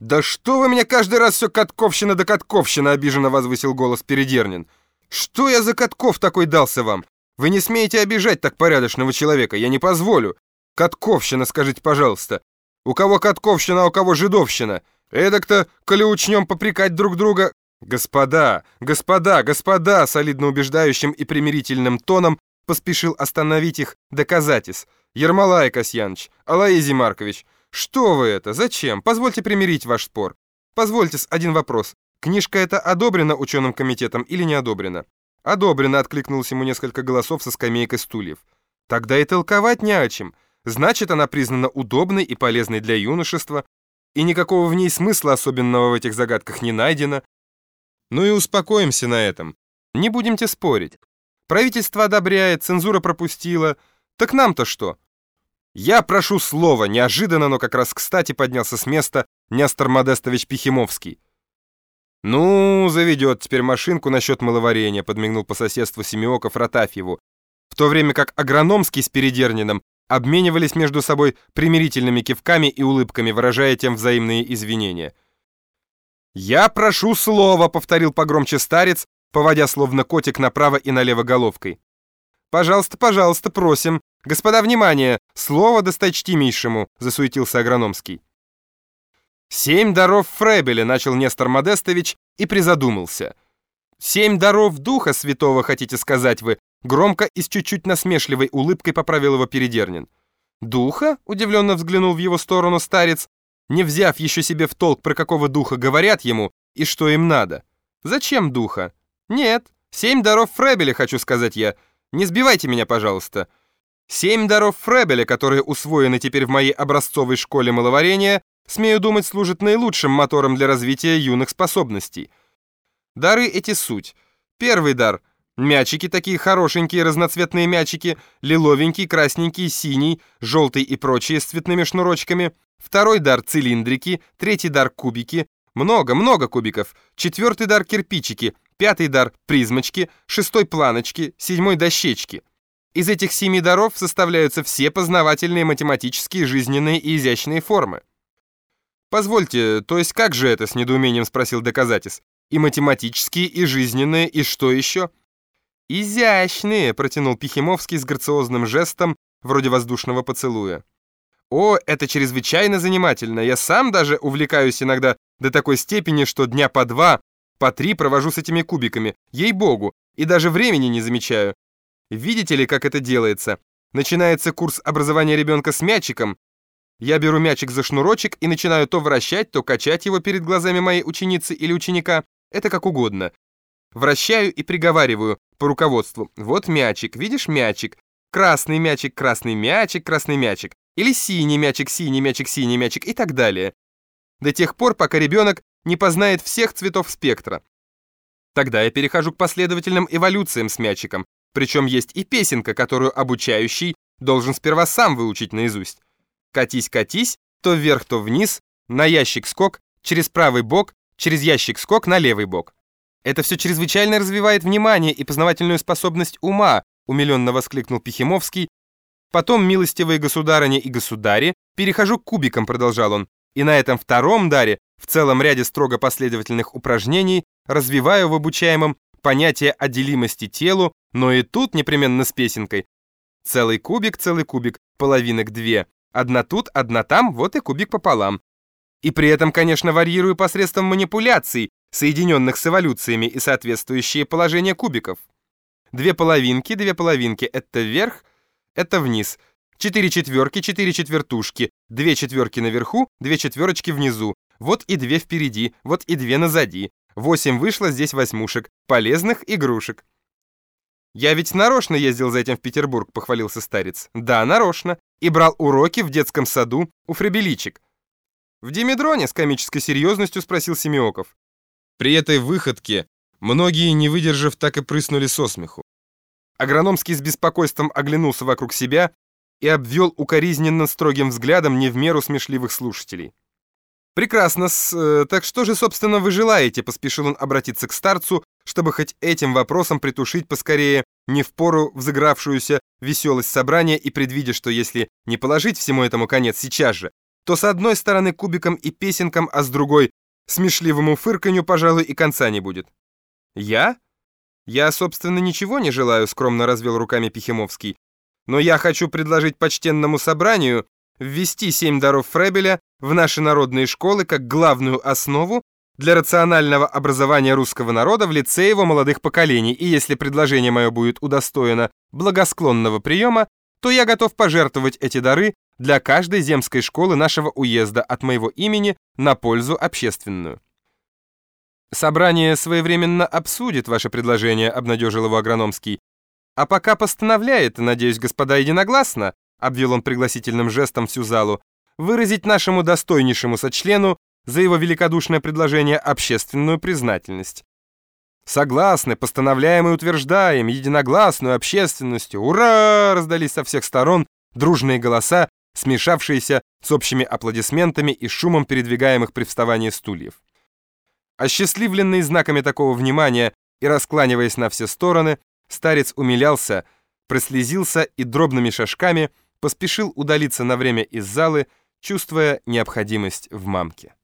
«Да что вы меня каждый раз все Катковщина да Катковщина!» — обиженно возвысил голос Передернин. «Что я за Катков такой дался вам? Вы не смеете обижать так порядочного человека, я не позволю. Катковщина, скажите, пожалуйста. У кого Катковщина, а у кого Жидовщина? Эдак-то, коли учнем попрекать друг друга...» «Господа, господа, господа!» — солидно убеждающим и примирительным тоном поспешил остановить их доказатис. «Ермолай Касьяныч, Алаизий Маркович, что вы это? Зачем? Позвольте примирить ваш спор. Позвольте один вопрос. Книжка эта одобрена ученым комитетом или не одобрена?» «Одобрено», — откликнулось ему несколько голосов со скамейкой стульев. «Тогда и толковать не о чем. Значит, она признана удобной и полезной для юношества, и никакого в ней смысла особенного в этих загадках не найдено. Ну и успокоимся на этом. Не будемте спорить. Правительство одобряет, цензура пропустила. Так нам-то что? Я прошу слова, неожиданно, но как раз кстати поднялся с места Нестор Модестович Пихимовский. «Ну, заведет теперь машинку насчет маловарения», подмигнул по соседству Семиоков Ротафьеву, в то время как Агрономский с Передерниным обменивались между собой примирительными кивками и улыбками, выражая тем взаимные извинения. «Я прошу слова», — повторил погромче старец, поводя словно котик направо и налево головкой. «Пожалуйста, пожалуйста, просим. Господа, внимание! Слово досточтимейшему!» — засуетился Агрономский. «Семь даров Фребеля», — начал Нестор Модестович и призадумался. «Семь даров Духа Святого, хотите сказать вы?» Громко и с чуть-чуть насмешливой улыбкой поправил его Передернин. «Духа?» — удивленно взглянул в его сторону старец, не взяв еще себе в толк, про какого духа говорят ему и что им надо. «Зачем духа?» «Нет, семь даров Фребеля, хочу сказать я. Не сбивайте меня, пожалуйста. Семь даров Фребеля, которые усвоены теперь в моей образцовой школе маловарения, смею думать, служат наилучшим мотором для развития юных способностей. Дары эти суть. Первый дар — мячики такие хорошенькие, разноцветные мячики, лиловенький, красненький, синий, желтый и прочие с цветными шнурочками. Второй дар — цилиндрики, третий дар — кубики, много-много кубиков. Четвертый дар — кирпичики, пятый дар — призмочки, шестой — планочки, седьмой — дощечки. Из этих семи даров составляются все познавательные математические, жизненные и изящные формы. «Позвольте, то есть как же это?» — с недоумением спросил Доказатис. «И математические, и жизненные, и что еще?» «Изящные!» — протянул Пихимовский с грациозным жестом, вроде воздушного поцелуя. «О, это чрезвычайно занимательно. Я сам даже увлекаюсь иногда до такой степени, что дня по два, по три провожу с этими кубиками, ей-богу, и даже времени не замечаю. Видите ли, как это делается? Начинается курс образования ребенка с мячиком, я беру мячик за шнурочек и начинаю то вращать, то качать его перед глазами моей ученицы или ученика. Это как угодно. Вращаю и приговариваю по руководству. Вот мячик, видишь мячик? Красный мячик, красный мячик, красный мячик. Или синий мячик, синий мячик, синий мячик и так далее. До тех пор, пока ребенок не познает всех цветов спектра. Тогда я перехожу к последовательным эволюциям с мячиком. Причем есть и песенка, которую обучающий должен сперва сам выучить наизусть. Катись, катись, то вверх, то вниз, на ящик скок, через правый бок, через ящик скок на левый бок. Это все чрезвычайно развивает внимание и познавательную способность ума, умиленно воскликнул Пихимовский. Потом, милостивые государыни и государи, перехожу к кубикам, продолжал он, и на этом втором даре, в целом ряде строго последовательных упражнений, развиваю в обучаемом понятие о делимости телу, но и тут непременно с песенкой. Целый кубик, целый кубик, половинок две, Одна тут, одна там, вот и кубик пополам. И при этом, конечно, варьирую посредством манипуляций, соединенных с эволюциями и соответствующие положения кубиков. Две половинки, две половинки — это вверх, это вниз. Четыре четверки, четыре четвертушки, две четверки наверху, две четверочки внизу. Вот и две впереди, вот и две назади. Восемь вышло здесь восьмушек, полезных игрушек. «Я ведь нарочно ездил за этим в Петербург», — похвалился старец. «Да, нарочно. И брал уроки в детском саду у фребеличек». «В Димедроне?» — с комической серьезностью спросил Семиоков. При этой выходке многие, не выдержав, так и прыснули со смеху. Агрономский с беспокойством оглянулся вокруг себя и обвел укоризненно строгим взглядом не в меру смешливых слушателей. «Прекрасно, с, э, так что же, собственно, вы желаете?» — поспешил он обратиться к старцу, чтобы хоть этим вопросом притушить поскорее не в пору взыгравшуюся веселость собрания и предвидя, что если не положить всему этому конец сейчас же, то с одной стороны кубиком и песенкам, а с другой смешливому фырканью, пожалуй, и конца не будет. Я? Я, собственно, ничего не желаю, скромно развел руками Пихимовский. Но я хочу предложить почтенному собранию ввести семь даров Фребеля в наши народные школы как главную основу для рационального образования русского народа в лице его молодых поколений, и если предложение мое будет удостоено благосклонного приема, то я готов пожертвовать эти дары для каждой земской школы нашего уезда от моего имени на пользу общественную. Собрание своевременно обсудит ваше предложение, обнадежил его Агрономский. А пока постановляет, надеюсь, господа единогласно, обвел он пригласительным жестом всю залу, выразить нашему достойнейшему сочлену за его великодушное предложение общественную признательность. Согласны, постановляем и утверждаем, единогласную общественностью. Ура! Раздались со всех сторон дружные голоса, смешавшиеся с общими аплодисментами и шумом передвигаемых при вставании стульев. Осчастливленный знаками такого внимания и раскланиваясь на все стороны, старец умилялся, прослезился и дробными шажками поспешил удалиться на время из залы, чувствуя необходимость в мамке.